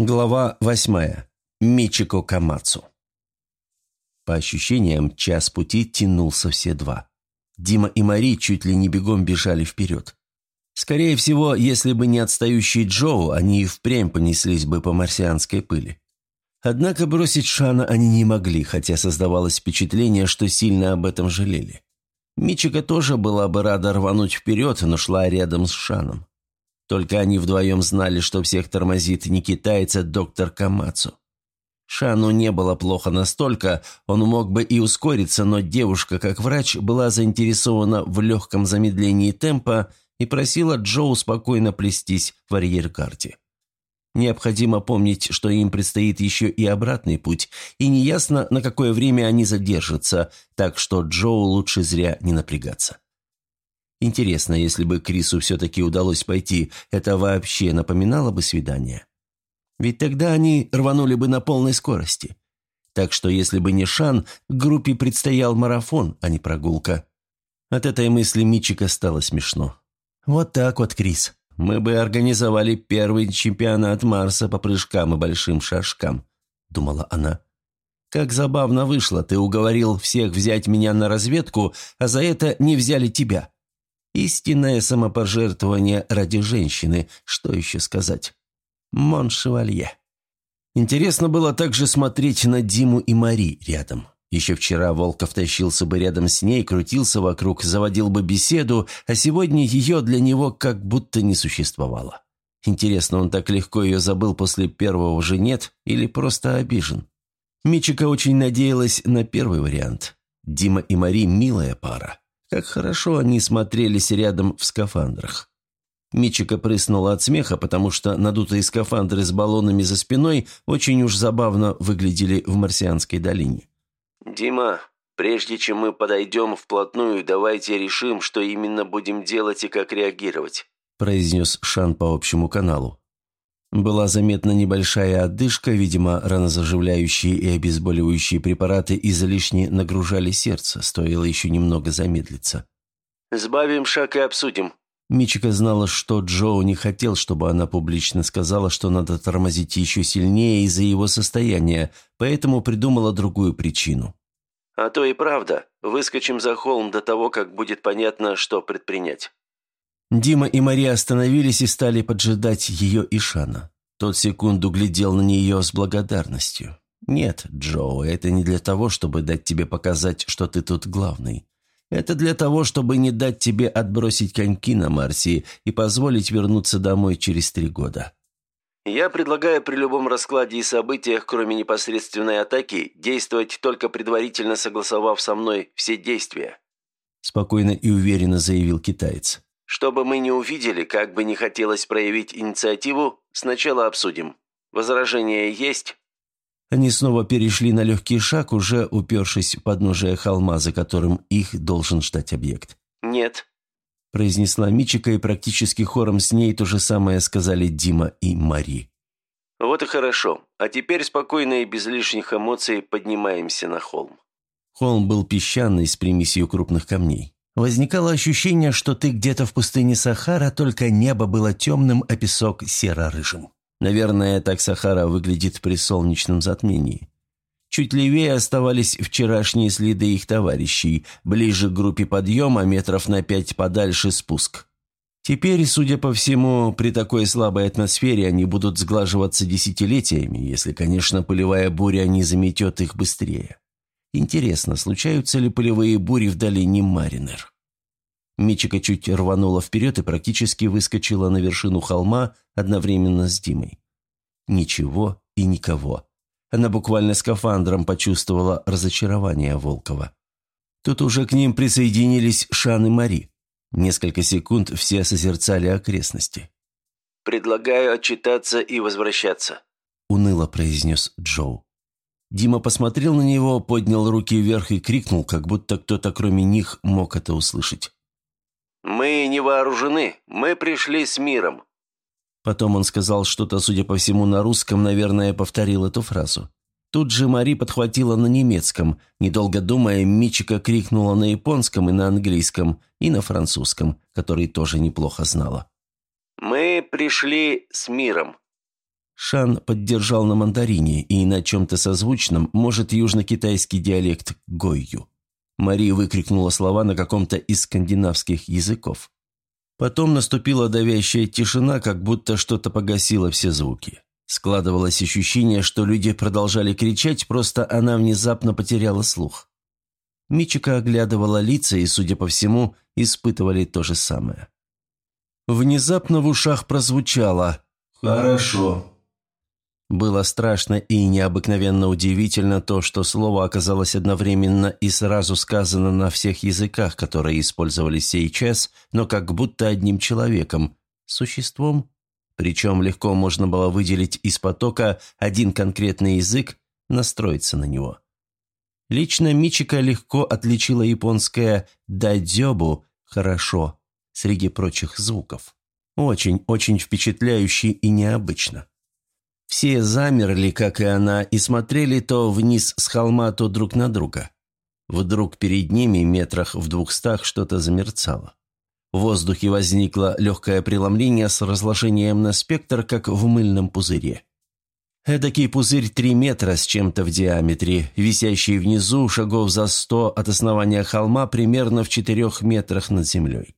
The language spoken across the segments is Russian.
Глава восьмая. Мичико Камацу. По ощущениям, час пути тянулся все два. Дима и Мари чуть ли не бегом бежали вперед. Скорее всего, если бы не отстающий Джоу, они и впрямь понеслись бы по марсианской пыли. Однако бросить Шана они не могли, хотя создавалось впечатление, что сильно об этом жалели. Мичика тоже была бы рада рвануть вперед, но шла рядом с Шаном. Только они вдвоем знали, что всех тормозит не китаец, а доктор Камацу. Шану не было плохо настолько, он мог бы и ускориться, но девушка, как врач, была заинтересована в легком замедлении темпа и просила Джоу спокойно плестись в арьергарде. Необходимо помнить, что им предстоит еще и обратный путь, и неясно, на какое время они задержатся, так что Джоу лучше зря не напрягаться. Интересно, если бы Крису все-таки удалось пойти, это вообще напоминало бы свидание? Ведь тогда они рванули бы на полной скорости. Так что если бы не Шан, группе предстоял марафон, а не прогулка. От этой мысли Мичика стало смешно. «Вот так вот, Крис. Мы бы организовали первый чемпионат Марса по прыжкам и большим шажкам», — думала она. «Как забавно вышло, ты уговорил всех взять меня на разведку, а за это не взяли тебя». Истинное самопожертвование ради женщины, что еще сказать? Моншевалье. Интересно было также смотреть на Диму и Мари рядом. Еще вчера Волков тащился бы рядом с ней, крутился вокруг, заводил бы беседу, а сегодня ее для него как будто не существовало. Интересно, он так легко ее забыл после первого же «нет» или просто обижен? Мичика очень надеялась на первый вариант. Дима и Мари – милая пара. Как хорошо они смотрелись рядом в скафандрах. Мичика прыснула от смеха, потому что надутые скафандры с баллонами за спиной очень уж забавно выглядели в марсианской долине. «Дима, прежде чем мы подойдем вплотную, давайте решим, что именно будем делать и как реагировать», произнес Шан по общему каналу. Была заметна небольшая отдышка, видимо, ранозаживляющие и обезболивающие препараты излишне нагружали сердце, стоило еще немного замедлиться. «Сбавим шаг и обсудим». Мичика знала, что Джоу не хотел, чтобы она публично сказала, что надо тормозить еще сильнее из-за его состояния, поэтому придумала другую причину. «А то и правда. Выскочим за холм до того, как будет понятно, что предпринять». Дима и Мария остановились и стали поджидать ее и Шана. Тот секунду глядел на нее с благодарностью. «Нет, Джо, это не для того, чтобы дать тебе показать, что ты тут главный. Это для того, чтобы не дать тебе отбросить коньки на Марсе и позволить вернуться домой через три года». «Я предлагаю при любом раскладе и событиях, кроме непосредственной атаки, действовать только предварительно согласовав со мной все действия», спокойно и уверенно заявил китаец. Чтобы мы не увидели, как бы не хотелось проявить инициативу, сначала обсудим. Возражения есть?» Они снова перешли на легкий шаг, уже упершись в подножие холма, за которым их должен ждать объект. «Нет», – произнесла Мичика, и практически хором с ней то же самое сказали Дима и Мари. «Вот и хорошо. А теперь спокойно и без лишних эмоций поднимаемся на холм». Холм был песчаный с примесью крупных камней. Возникало ощущение, что ты где-то в пустыне Сахара, только небо было темным, а песок серо-рыжим. Наверное, так Сахара выглядит при солнечном затмении. Чуть левее оставались вчерашние следы их товарищей, ближе к группе подъема, метров на пять подальше спуск. Теперь, судя по всему, при такой слабой атмосфере они будут сглаживаться десятилетиями, если, конечно, пылевая буря не заметет их быстрее. Интересно, случаются ли полевые бури в долине Маринер? Мичика чуть рванула вперед и практически выскочила на вершину холма одновременно с Димой. Ничего и никого. Она буквально скафандром почувствовала разочарование Волкова. Тут уже к ним присоединились Шан и Мари. Несколько секунд все созерцали окрестности. «Предлагаю отчитаться и возвращаться», — уныло произнес Джоу. Дима посмотрел на него, поднял руки вверх и крикнул, как будто кто-то кроме них мог это услышать. «Мы не вооружены, мы пришли с миром». Потом он сказал что-то, судя по всему, на русском, наверное, повторил эту фразу. Тут же Мари подхватила на немецком. Недолго думая, Мичика крикнула на японском и на английском, и на французском, который тоже неплохо знала. «Мы пришли с миром». Шан поддержал на мандарине и на чем-то созвучном, может, южно-китайский диалект гойю. Мари выкрикнула слова на каком-то из скандинавских языков. Потом наступила давящая тишина, как будто что-то погасило все звуки. Складывалось ощущение, что люди продолжали кричать, просто она внезапно потеряла слух. Мичика оглядывала лица и, судя по всему, испытывали то же самое. Внезапно в ушах прозвучало «Хорошо». Было страшно и необыкновенно удивительно то, что слово оказалось одновременно и сразу сказано на всех языках, которые использовались сейчас, но как будто одним человеком, существом. Причем легко можно было выделить из потока один конкретный язык, настроиться на него. Лично Мичика легко отличила японское «дадзёбу» – «хорошо» среди прочих звуков. Очень-очень впечатляюще и необычно. Все замерли, как и она, и смотрели то вниз с холма, то друг на друга. Вдруг перед ними, метрах в двухстах, что-то замерцало. В воздухе возникло легкое преломление с разложением на спектр, как в мыльном пузыре. Эдакий пузырь три метра с чем-то в диаметре, висящий внизу, шагов за сто от основания холма, примерно в четырех метрах над землей.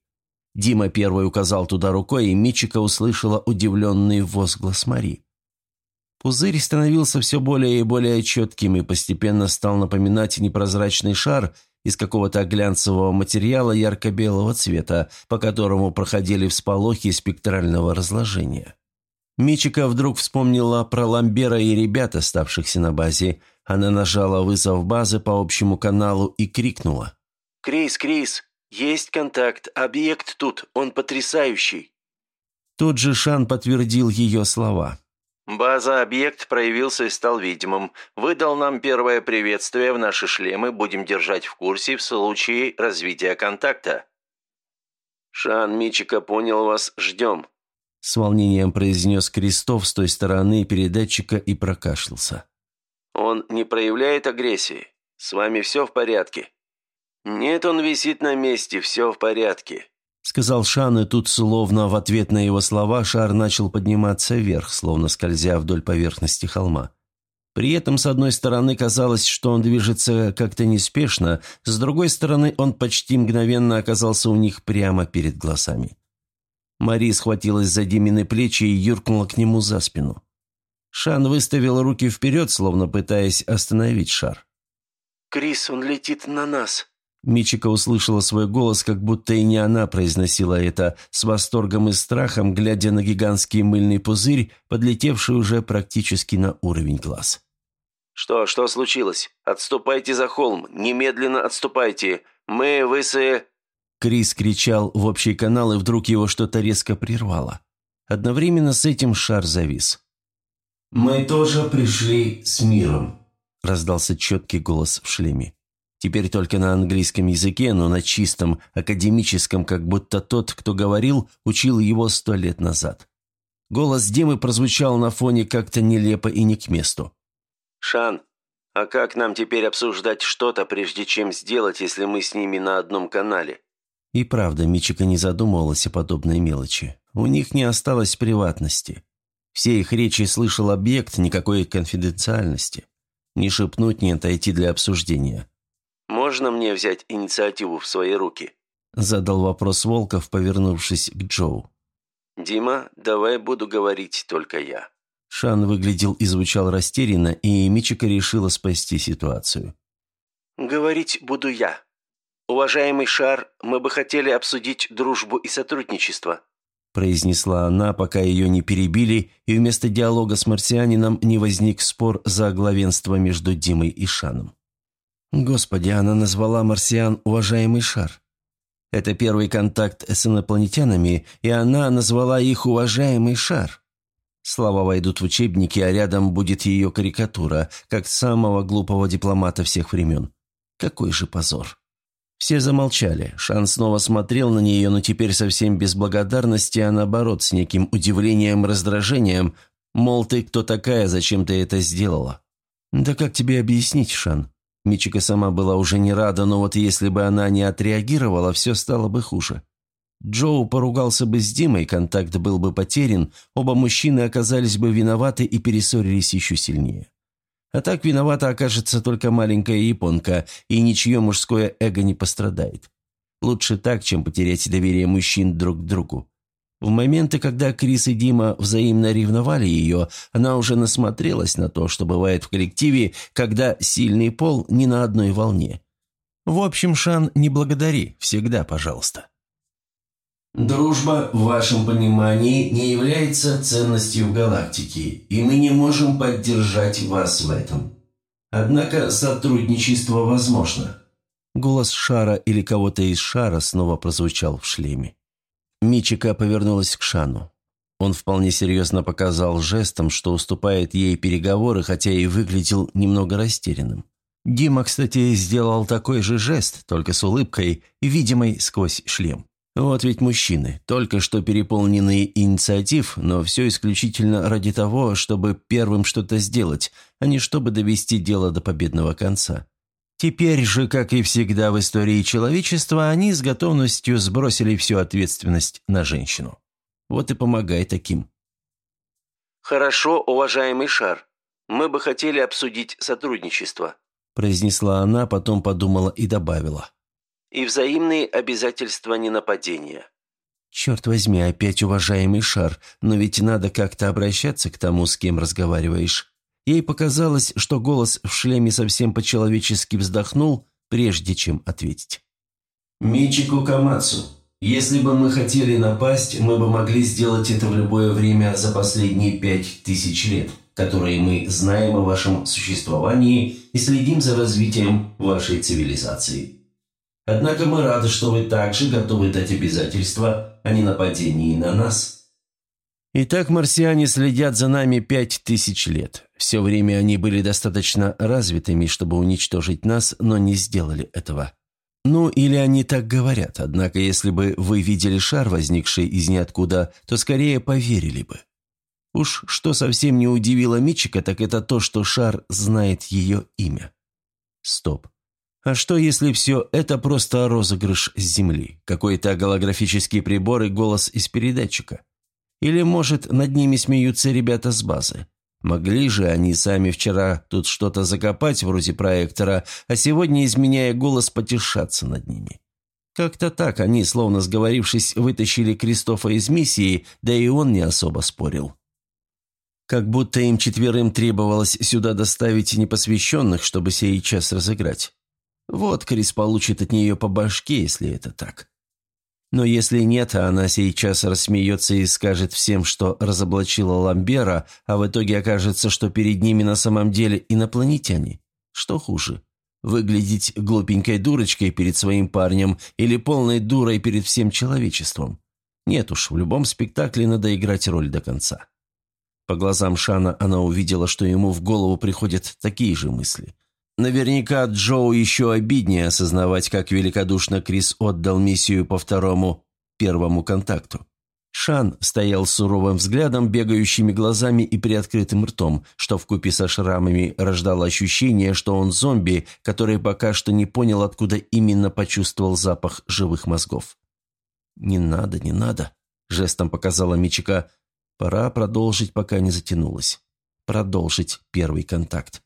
Дима первый указал туда рукой, и Мичика услышала удивленный возглас Мари. Пузырь становился все более и более четким и постепенно стал напоминать непрозрачный шар из какого-то глянцевого материала ярко-белого цвета, по которому проходили всполохи спектрального разложения. Мичика вдруг вспомнила про Ламбера и ребят, оставшихся на базе. Она нажала вызов базы по общему каналу и крикнула. «Крис, Крис, есть контакт, объект тут, он потрясающий». Тут же Шан подтвердил ее слова. База-объект проявился и стал видимым. Выдал нам первое приветствие в наши шлемы, будем держать в курсе в случае развития контакта. Шан Мичика понял вас, ждем. С волнением произнес Крестов с той стороны передатчика и прокашлялся. Он не проявляет агрессии. С вами все в порядке? Нет, он висит на месте, все в порядке. — сказал Шан, и тут, словно в ответ на его слова, шар начал подниматься вверх, словно скользя вдоль поверхности холма. При этом, с одной стороны, казалось, что он движется как-то неспешно, с другой стороны, он почти мгновенно оказался у них прямо перед глазами. Мари схватилась за Димины плечи и юркнула к нему за спину. Шан выставил руки вперед, словно пытаясь остановить шар. «Крис, он летит на нас», Мичика услышала свой голос, как будто и не она произносила это, с восторгом и страхом, глядя на гигантский мыльный пузырь, подлетевший уже практически на уровень глаз. «Что, что случилось? Отступайте за холм, немедленно отступайте. Мы, высы...» Крис кричал в общий канал, и вдруг его что-то резко прервало. Одновременно с этим шар завис. «Мы тоже пришли с миром», – раздался четкий голос в шлеме. Теперь только на английском языке, но на чистом, академическом, как будто тот, кто говорил, учил его сто лет назад. Голос Димы прозвучал на фоне как-то нелепо и не к месту. «Шан, а как нам теперь обсуждать что-то, прежде чем сделать, если мы с ними на одном канале?» И правда, Мичика не задумывалась о подобной мелочи. У них не осталось приватности. Все их речи слышал объект, никакой конфиденциальности. Не шепнуть, не отойти для обсуждения. «Можно мне взять инициативу в свои руки?» Задал вопрос Волков, повернувшись к Джоу. «Дима, давай буду говорить только я». Шан выглядел и звучал растерянно, и Мичика решила спасти ситуацию. «Говорить буду я. Уважаемый Шар, мы бы хотели обсудить дружбу и сотрудничество», произнесла она, пока ее не перебили, и вместо диалога с марсианином не возник спор за главенство между Димой и Шаном. Господи, она назвала марсиан «уважаемый шар». Это первый контакт с инопланетянами, и она назвала их «уважаемый шар». Слова войдут в учебники, а рядом будет ее карикатура, как самого глупого дипломата всех времен. Какой же позор. Все замолчали. Шан снова смотрел на нее, но теперь совсем без благодарности, а наоборот, с неким удивлением, раздражением, мол, ты кто такая, зачем ты это сделала? «Да как тебе объяснить, Шан?» Мичика сама была уже не рада, но вот если бы она не отреагировала, все стало бы хуже. Джоу поругался бы с Димой, контакт был бы потерян, оба мужчины оказались бы виноваты и перессорились еще сильнее. А так виновата окажется только маленькая японка, и ничье мужское эго не пострадает. Лучше так, чем потерять доверие мужчин друг к другу. В моменты, когда Крис и Дима взаимно ревновали ее, она уже насмотрелась на то, что бывает в коллективе, когда сильный пол не на одной волне. В общем, Шан, не благодари, всегда пожалуйста. Дружба, в вашем понимании, не является ценностью в галактике, и мы не можем поддержать вас в этом. Однако сотрудничество возможно. Голос Шара или кого-то из Шара снова прозвучал в шлеме. Мичика повернулась к Шану. Он вполне серьезно показал жестом, что уступает ей переговоры, хотя и выглядел немного растерянным. Дима, кстати, сделал такой же жест, только с улыбкой, видимой сквозь шлем. Вот ведь мужчины, только что переполненные инициатив, но все исключительно ради того, чтобы первым что-то сделать, а не чтобы довести дело до победного конца. Теперь же, как и всегда в истории человечества, они с готовностью сбросили всю ответственность на женщину. Вот и помогай таким. «Хорошо, уважаемый Шар. Мы бы хотели обсудить сотрудничество», произнесла она, потом подумала и добавила и взаимные обязательства ненападения. «Черт возьми, опять уважаемый шар, но ведь надо как-то обращаться к тому, с кем разговариваешь». Ей показалось, что голос в шлеме совсем по-человечески вздохнул, прежде чем ответить. «Мичику Камацу, если бы мы хотели напасть, мы бы могли сделать это в любое время за последние пять тысяч лет, которые мы знаем о вашем существовании и следим за развитием вашей цивилизации». Однако мы рады, что вы также готовы дать обязательства о ненападении на нас». «Итак, марсиане следят за нами пять тысяч лет. Все время они были достаточно развитыми, чтобы уничтожить нас, но не сделали этого. Ну, или они так говорят, однако если бы вы видели шар, возникший из ниоткуда, то скорее поверили бы. Уж что совсем не удивило Мичика, так это то, что шар знает ее имя. Стоп. А что, если все это просто розыгрыш с Земли? Какой-то голографический прибор и голос из передатчика? Или, может, над ними смеются ребята с базы? Могли же они сами вчера тут что-то закопать вроде проектора, а сегодня, изменяя голос, потешаться над ними. Как-то так они, словно сговорившись, вытащили Кристофа из миссии, да и он не особо спорил. Как будто им четверым требовалось сюда доставить непосвященных, чтобы сей час разыграть. Вот Крис получит от нее по башке, если это так. Но если нет, она сейчас рассмеется и скажет всем, что разоблачила Ламбера, а в итоге окажется, что перед ними на самом деле инопланетяне. Что хуже? Выглядеть глупенькой дурочкой перед своим парнем или полной дурой перед всем человечеством? Нет уж, в любом спектакле надо играть роль до конца. По глазам Шана она увидела, что ему в голову приходят такие же мысли. Наверняка Джоу еще обиднее осознавать, как великодушно Крис отдал миссию по второму, первому контакту. Шан стоял с суровым взглядом, бегающими глазами и приоткрытым ртом, что вкупе со шрамами рождало ощущение, что он зомби, который пока что не понял, откуда именно почувствовал запах живых мозгов. «Не надо, не надо», – жестом показала Мичика. «Пора продолжить, пока не затянулось. Продолжить первый контакт».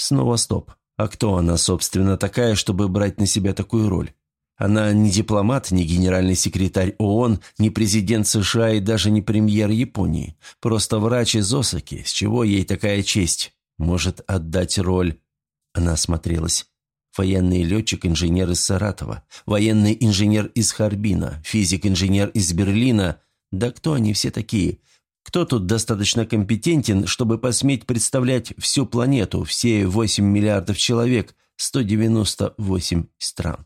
Снова стоп. А кто она, собственно, такая, чтобы брать на себя такую роль? Она не дипломат, не генеральный секретарь ООН, не президент США и даже не премьер Японии. Просто врач из Осаки. С чего ей такая честь? Может отдать роль? Она осмотрелась. Военный летчик-инженер из Саратова, военный инженер из Харбина, физик-инженер из Берлина. Да кто они все такие? Кто тут достаточно компетентен, чтобы посметь представлять всю планету, все 8 миллиардов человек, 198 стран?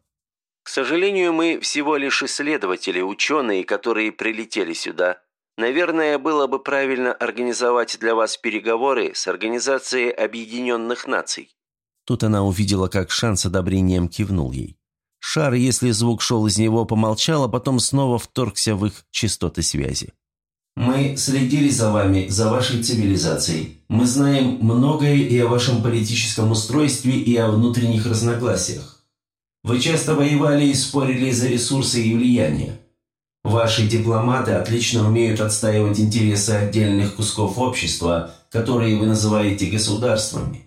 К сожалению, мы всего лишь исследователи, ученые, которые прилетели сюда. Наверное, было бы правильно организовать для вас переговоры с Организацией Объединенных Наций. Тут она увидела, как Шан с одобрением кивнул ей. Шар, если звук шел из него, помолчал, а потом снова вторгся в их частоты связи. Мы следили за вами, за вашей цивилизацией. Мы знаем многое и о вашем политическом устройстве, и о внутренних разногласиях. Вы часто воевали и спорили за ресурсы и влияние. Ваши дипломаты отлично умеют отстаивать интересы отдельных кусков общества, которые вы называете государствами.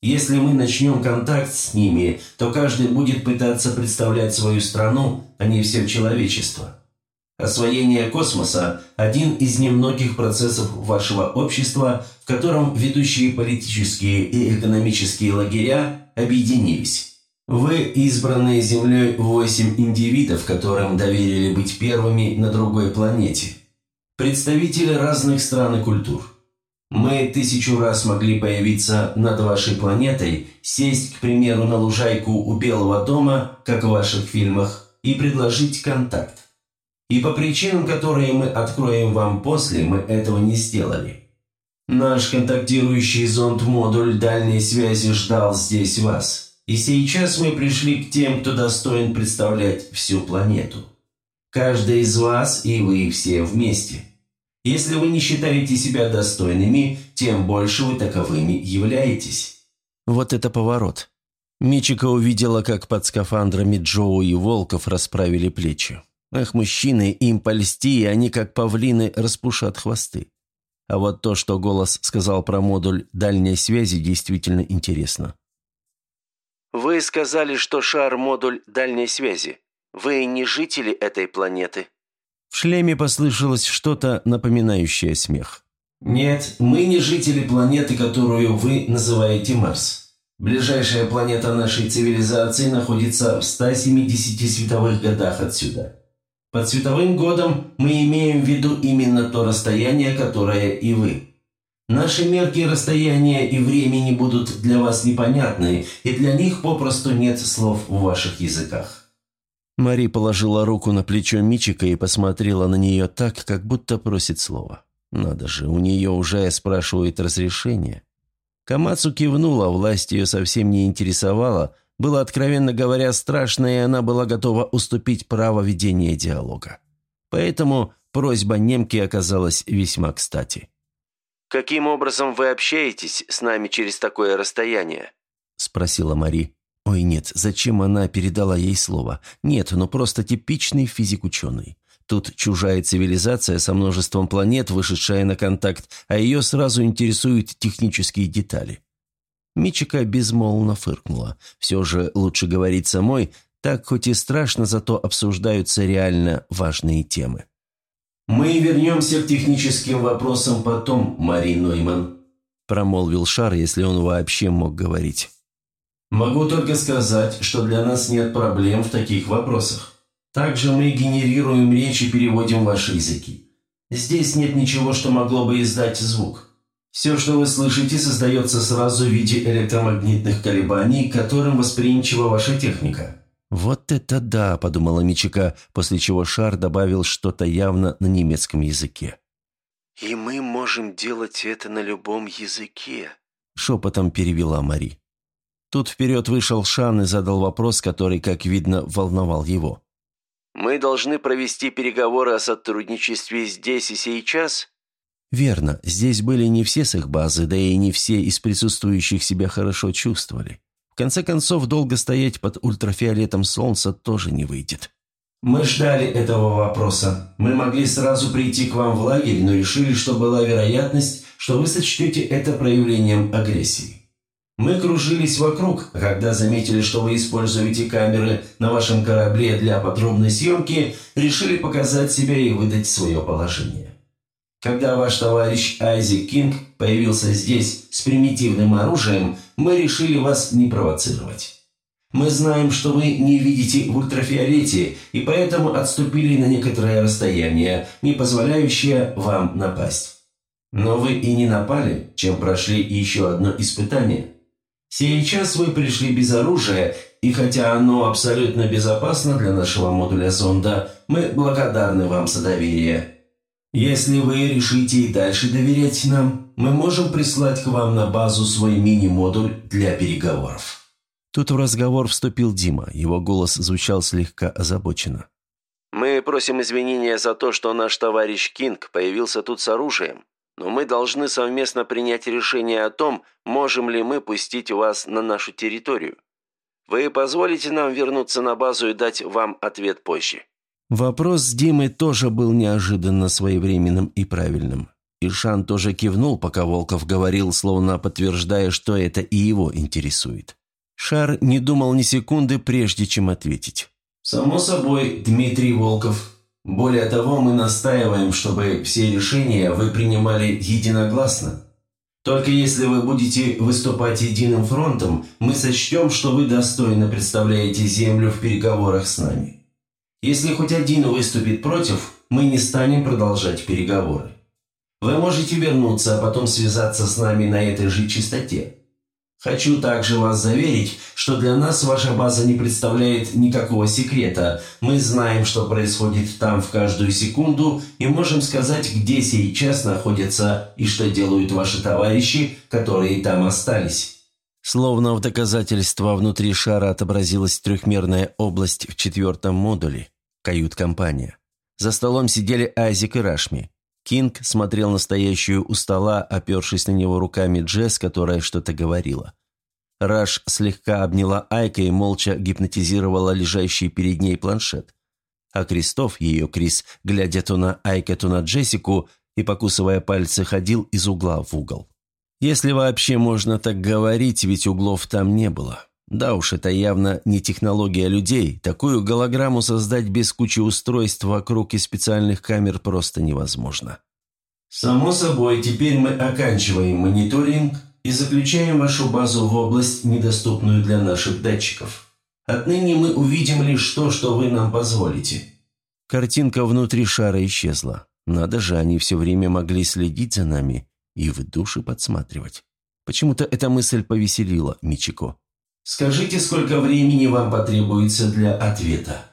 Если мы начнем контакт с ними, то каждый будет пытаться представлять свою страну, а не все человечество. Освоение космоса – один из немногих процессов вашего общества, в котором ведущие политические и экономические лагеря объединились. Вы избранные Землей восемь индивидов, которым доверили быть первыми на другой планете. Представители разных стран и культур. Мы тысячу раз могли появиться над вашей планетой, сесть, к примеру, на лужайку у Белого дома, как в ваших фильмах, и предложить контакт. И по причинам, которые мы откроем вам после, мы этого не сделали. Наш контактирующий зонд-модуль дальней связи ждал здесь вас. И сейчас мы пришли к тем, кто достоин представлять всю планету. Каждый из вас и вы все вместе. Если вы не считаете себя достойными, тем больше вы таковыми являетесь». Вот это поворот. Мичика увидела, как под скафандрами Джоу и Волков расправили плечи. Эх, мужчины, им польсти, и они, как павлины, распушат хвосты. А вот то, что голос сказал про модуль дальней связи, действительно интересно. Вы сказали, что шар – модуль дальней связи. Вы не жители этой планеты?» В шлеме послышалось что-то, напоминающее смех. «Нет, мы не жители планеты, которую вы называете Марс. Ближайшая планета нашей цивилизации находится в 170 световых годах отсюда. Под световым годом мы имеем в виду именно то расстояние, которое и вы. Наши мерки расстояния и времени будут для вас непонятны, и для них попросту нет слов в ваших языках». Мари положила руку на плечо Мичика и посмотрела на нее так, как будто просит слова. Надо же, у нее уже спрашивают разрешение. Камацу кивнула, власть ее совсем не интересовала, было, откровенно говоря, страшно, и она была готова уступить право ведения диалога. Поэтому просьба немки оказалась весьма кстати. «Каким образом вы общаетесь с нами через такое расстояние?» – спросила Мари. Ой, нет, зачем она передала ей слово? Нет, ну просто типичный физик-ученый. Тут чужая цивилизация со множеством планет, вышедшая на контакт, а ее сразу интересуют технические детали. Мичика безмолвно фыркнула. Все же лучше говорить самой, так хоть и страшно, зато обсуждаются реально важные темы. «Мы вернемся к техническим вопросам потом, Мари Нойман», промолвил Шар, если он вообще мог говорить. «Могу только сказать, что для нас нет проблем в таких вопросах. Также мы генерируем речь и переводим ваши языки. Здесь нет ничего, что могло бы издать звук. Все, что вы слышите, создается сразу в виде электромагнитных колебаний, к которым восприимчива ваша техника. «Вот это да!» – подумала Мичика, после чего Шар добавил что-то явно на немецком языке. «И мы можем делать это на любом языке», – шепотом перевела Мари. Тут вперед вышел Шан и задал вопрос, который, как видно, волновал его. «Мы должны провести переговоры о сотрудничестве здесь и сейчас?» «Верно. Здесь были не все с их базы, да и не все из присутствующих себя хорошо чувствовали. В конце концов, долго стоять под ультрафиолетом солнца тоже не выйдет. «Мы ждали этого вопроса. Мы могли сразу прийти к вам в лагерь, но решили, что была вероятность, что вы сочтете это проявлением агрессии. Мы кружились вокруг, когда заметили, что вы используете камеры на вашем корабле для подробной съемки, решили показать себя и выдать свое положение. Когда ваш товарищ Айзек Кинг появился здесь с примитивным оружием, мы решили вас не провоцировать. Мы знаем, что вы не видите в ультрафиолете, и поэтому отступили на некоторое расстояние, не позволяющее вам напасть. Но вы и не напали, чем прошли еще одно испытание. Сейчас вы пришли без оружия, и хотя оно абсолютно безопасно для нашего модуля зонда, мы благодарны вам за доверие. Если вы решите и дальше доверять нам, мы можем прислать к вам на базу свой мини-модуль для переговоров». Тут в разговор вступил Дима. Его голос звучал слегка озабоченно. «Мы просим извинения за то, что наш товарищ Кинг появился тут с оружием, но мы должны совместно принять решение о том, можем ли мы пустить вас на нашу территорию. Вы позволите нам вернуться на базу и дать вам ответ позже?» Вопрос с Димой тоже был неожиданно своевременным и правильным. И Шан тоже кивнул, пока Волков говорил, словно подтверждая, что это и его интересует. Шар не думал ни секунды, прежде чем ответить. «Само собой, Дмитрий Волков. Более того, мы настаиваем, чтобы все решения вы принимали единогласно. Только если вы будете выступать единым фронтом, мы сочтем, что вы достойно представляете Землю в переговорах с нами. Если хоть один выступит против, мы не станем продолжать переговоры. Вы можете вернуться, а потом связаться с нами на этой же частоте. Хочу также вас заверить, что для нас ваша база не представляет никакого секрета. Мы знаем, что происходит там в каждую секунду и можем сказать, где сейчас находятся и что делают ваши товарищи, которые там остались. Словно в доказательство внутри шара отобразилась трехмерная область в четвертом модуле. Кают-компания. За столом сидели Айзек и Рашми. Кинг смотрел на стоящую у стола, опершись на него руками Джесс, которая что-то говорила. Раш слегка обняла Айка и молча гипнотизировала лежащий перед ней планшет. А Кристоф, ее Крис, глядя то на Айка, то на Джессику и покусывая пальцы, ходил из угла в угол. Если вообще можно так говорить, ведь углов там не было. Да уж, это явно не технология людей. Такую голограмму создать без кучи устройств вокруг и специальных камер просто невозможно. «Само собой, теперь мы оканчиваем мониторинг и заключаем вашу базу в область, недоступную для наших датчиков. Отныне мы увидим лишь то, что вы нам позволите». Картинка внутри шара исчезла. Надо же, они все время могли следить за нами и в душе подсматривать. Почему-то эта мысль повеселила Мичико. «Скажите, сколько времени вам потребуется для ответа?»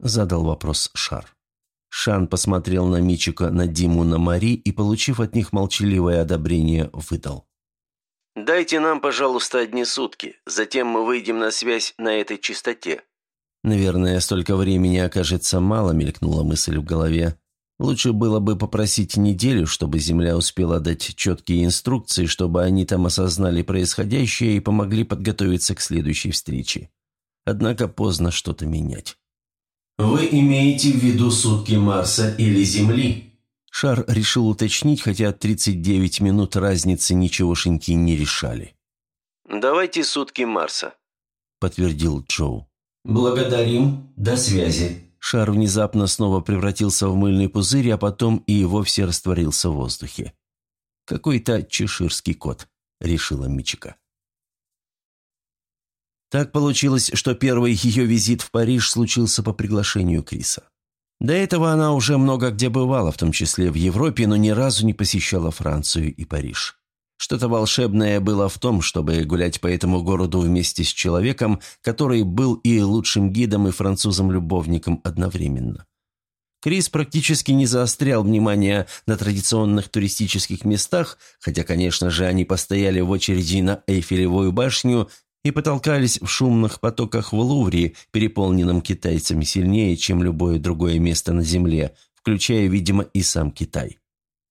Задал вопрос Шар. Шан посмотрел на Мичика, на Диму, на Мари и, получив от них молчаливое одобрение, выдал. «Дайте нам, пожалуйста, одни сутки. Затем мы выйдем на связь на этой частоте». Наверное, столько времени окажется мало, мелькнула мысль в голове. Лучше было бы попросить неделю, чтобы Земля успела дать четкие инструкции, чтобы они там осознали происходящее и помогли подготовиться к следующей встрече. Однако поздно что-то менять. «Вы имеете в виду сутки Марса или Земли?» Шар решил уточнить, хотя 39 минут разницы ничегошеньки не решали. «Давайте сутки Марса», — подтвердил Джоу. «Благодарим. До связи». Шар внезапно снова превратился в мыльный пузырь, а потом и вовсе растворился в воздухе. «Какой-то чеширский кот», — решила Мичика. Так получилось, что первый ее визит в Париж случился по приглашению Криса. До этого она уже много где бывала, в том числе в Европе, но ни разу не посещала Францию и Париж. Что-то волшебное было в том, чтобы гулять по этому городу вместе с человеком, который был и лучшим гидом, и французом-любовником одновременно. Крис практически не заострял внимание на традиционных туристических местах, хотя, конечно же, они постояли в очереди на Эйфелевую башню и потолкались в шумных потоках в Лувре, переполненном китайцами сильнее, чем любое другое место на Земле, включая, видимо, и сам Китай.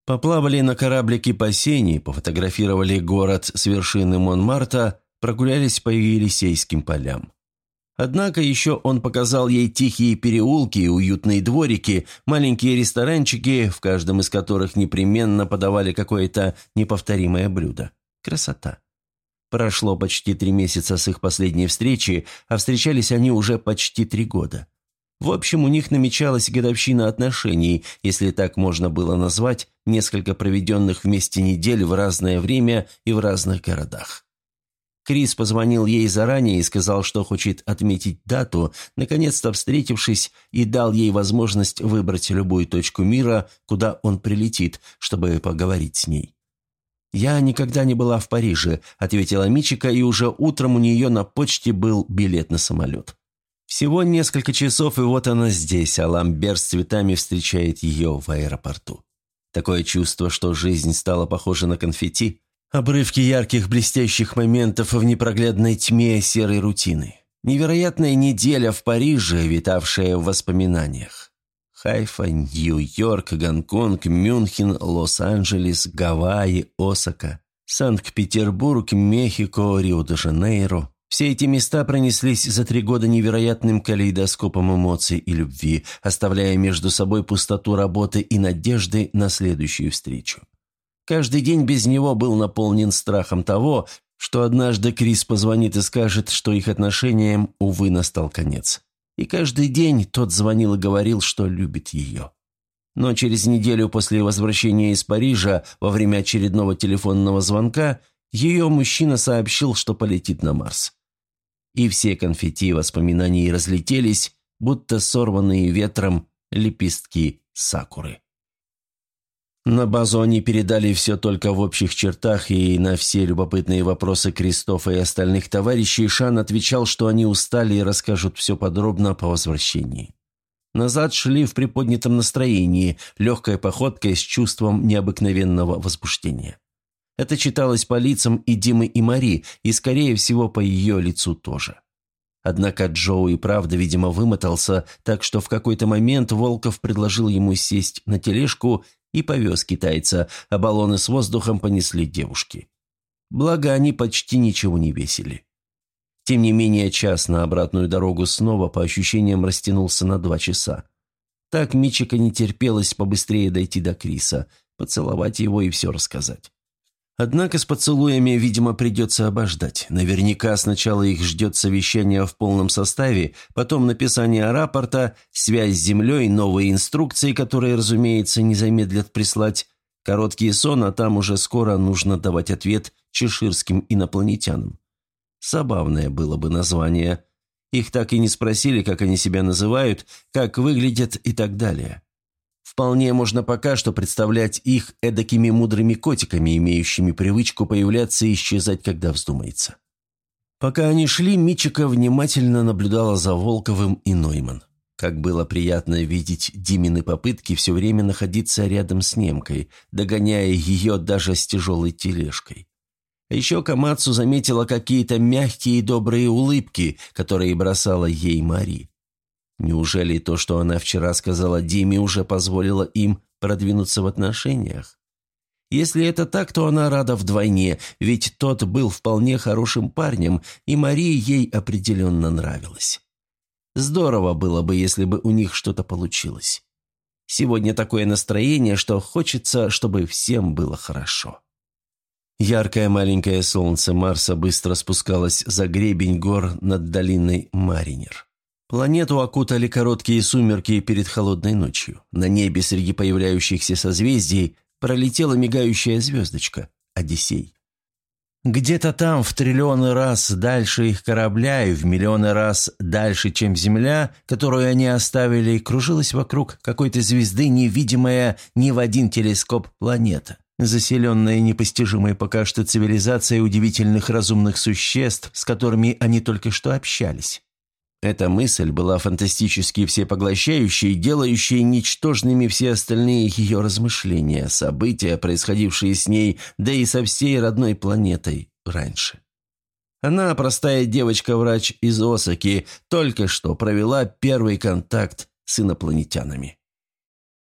Поплавали на кораблике по Сене, пофотографировали город с вершины Монмарта, прогулялись по Елисейским полям. Однако еще он показал ей тихие переулки уютные дворики, маленькие ресторанчики, в каждом из которых непременно подавали какое-то неповторимое блюдо. Красота. Прошло почти три месяца с их последней встречи, а встречались они уже почти три года. В общем, у них намечалась годовщина отношений, если так можно было назвать, несколько проведенных вместе недель в разное время и в разных городах. Крис позвонил ей заранее и сказал, что хочет отметить дату, наконец-то встретившись, и дал ей возможность выбрать любую точку мира, куда он прилетит, чтобы поговорить с ней. «Я никогда не была в Париже», — ответила Мичика, и уже утром у нее на почте был билет на самолет. Всего несколько часов, и вот она здесь, а Ламбер с цветами встречает ее в аэропорту. Такое чувство, что жизнь стала похожа на конфетти, обрывки ярких блестящих моментов в непроглядной тьме серой рутины. Невероятная неделя в Париже, витавшая в воспоминаниях. Хайфа, Нью-Йорк, Гонконг, Мюнхен, Лос-Анджелес, Гавайи, Осака, Санкт-Петербург, Мехико, Рио-де-Жанейро. Все эти места пронеслись за три года невероятным калейдоскопом эмоций и любви, оставляя между собой пустоту работы и надежды на следующую встречу. Каждый день без него был наполнен страхом того, что однажды Крис позвонит и скажет, что их отношениям, увы, настал конец. И каждый день тот звонил и говорил, что любит ее. Но через неделю после возвращения из Парижа, во время очередного телефонного звонка, ее мужчина сообщил, что полетит на Марс и все конфетти воспоминаний разлетелись, будто сорванные ветром лепестки сакуры. На базу они передали все только в общих чертах, и на все любопытные вопросы Кристофа и остальных товарищей Шан отвечал, что они устали и расскажут все подробно по возвращении. Назад шли в приподнятом настроении, легкой походкой с чувством необыкновенного возбуждения. Это читалось по лицам и Димы, и Мари, и, скорее всего, по ее лицу тоже. Однако Джоу и правда, видимо, вымотался, так что в какой-то момент Волков предложил ему сесть на тележку и повез китайца, а баллоны с воздухом понесли девушки. Благо, они почти ничего не весили. Тем не менее, час на обратную дорогу снова, по ощущениям, растянулся на два часа. Так Мичика не терпелось побыстрее дойти до Криса, поцеловать его и все рассказать. Однако с поцелуями, видимо, придется обождать. Наверняка сначала их ждет совещание в полном составе, потом написание рапорта, связь с землей, новые инструкции, которые, разумеется, не замедлят прислать, короткий сон, а там уже скоро нужно давать ответ чеширским инопланетянам. Забавное было бы название. Их так и не спросили, как они себя называют, как выглядят и так далее. Вполне можно пока что представлять их эдакими мудрыми котиками, имеющими привычку появляться и исчезать, когда вздумается. Пока они шли, Мичика внимательно наблюдала за Волковым и Нойман. Как было приятно видеть Димины попытки все время находиться рядом с немкой, догоняя ее даже с тяжелой тележкой. А еще Камацу заметила какие-то мягкие и добрые улыбки, которые бросала ей Мари. Неужели то, что она вчера сказала Диме, уже позволило им продвинуться в отношениях? Если это так, то она рада вдвойне, ведь тот был вполне хорошим парнем, и Марии ей определенно нравилась. Здорово было бы, если бы у них что-то получилось. Сегодня такое настроение, что хочется, чтобы всем было хорошо. Яркое маленькое солнце Марса быстро спускалось за гребень гор над долиной Маринер. Планету окутали короткие сумерки перед холодной ночью. На небе среди появляющихся созвездий пролетела мигающая звездочка – Одиссей. Где-то там, в триллионы раз дальше их корабля и в миллионы раз дальше, чем Земля, которую они оставили, кружилась вокруг какой-то звезды невидимая ни в один телескоп планета, заселенная непостижимой пока что цивилизацией удивительных разумных существ, с которыми они только что общались. Эта мысль была фантастически всепоглощающей, делающей ничтожными все остальные ее размышления, события, происходившие с ней, да и со всей родной планетой раньше. Она, простая девочка-врач из Осаки, только что провела первый контакт с инопланетянами.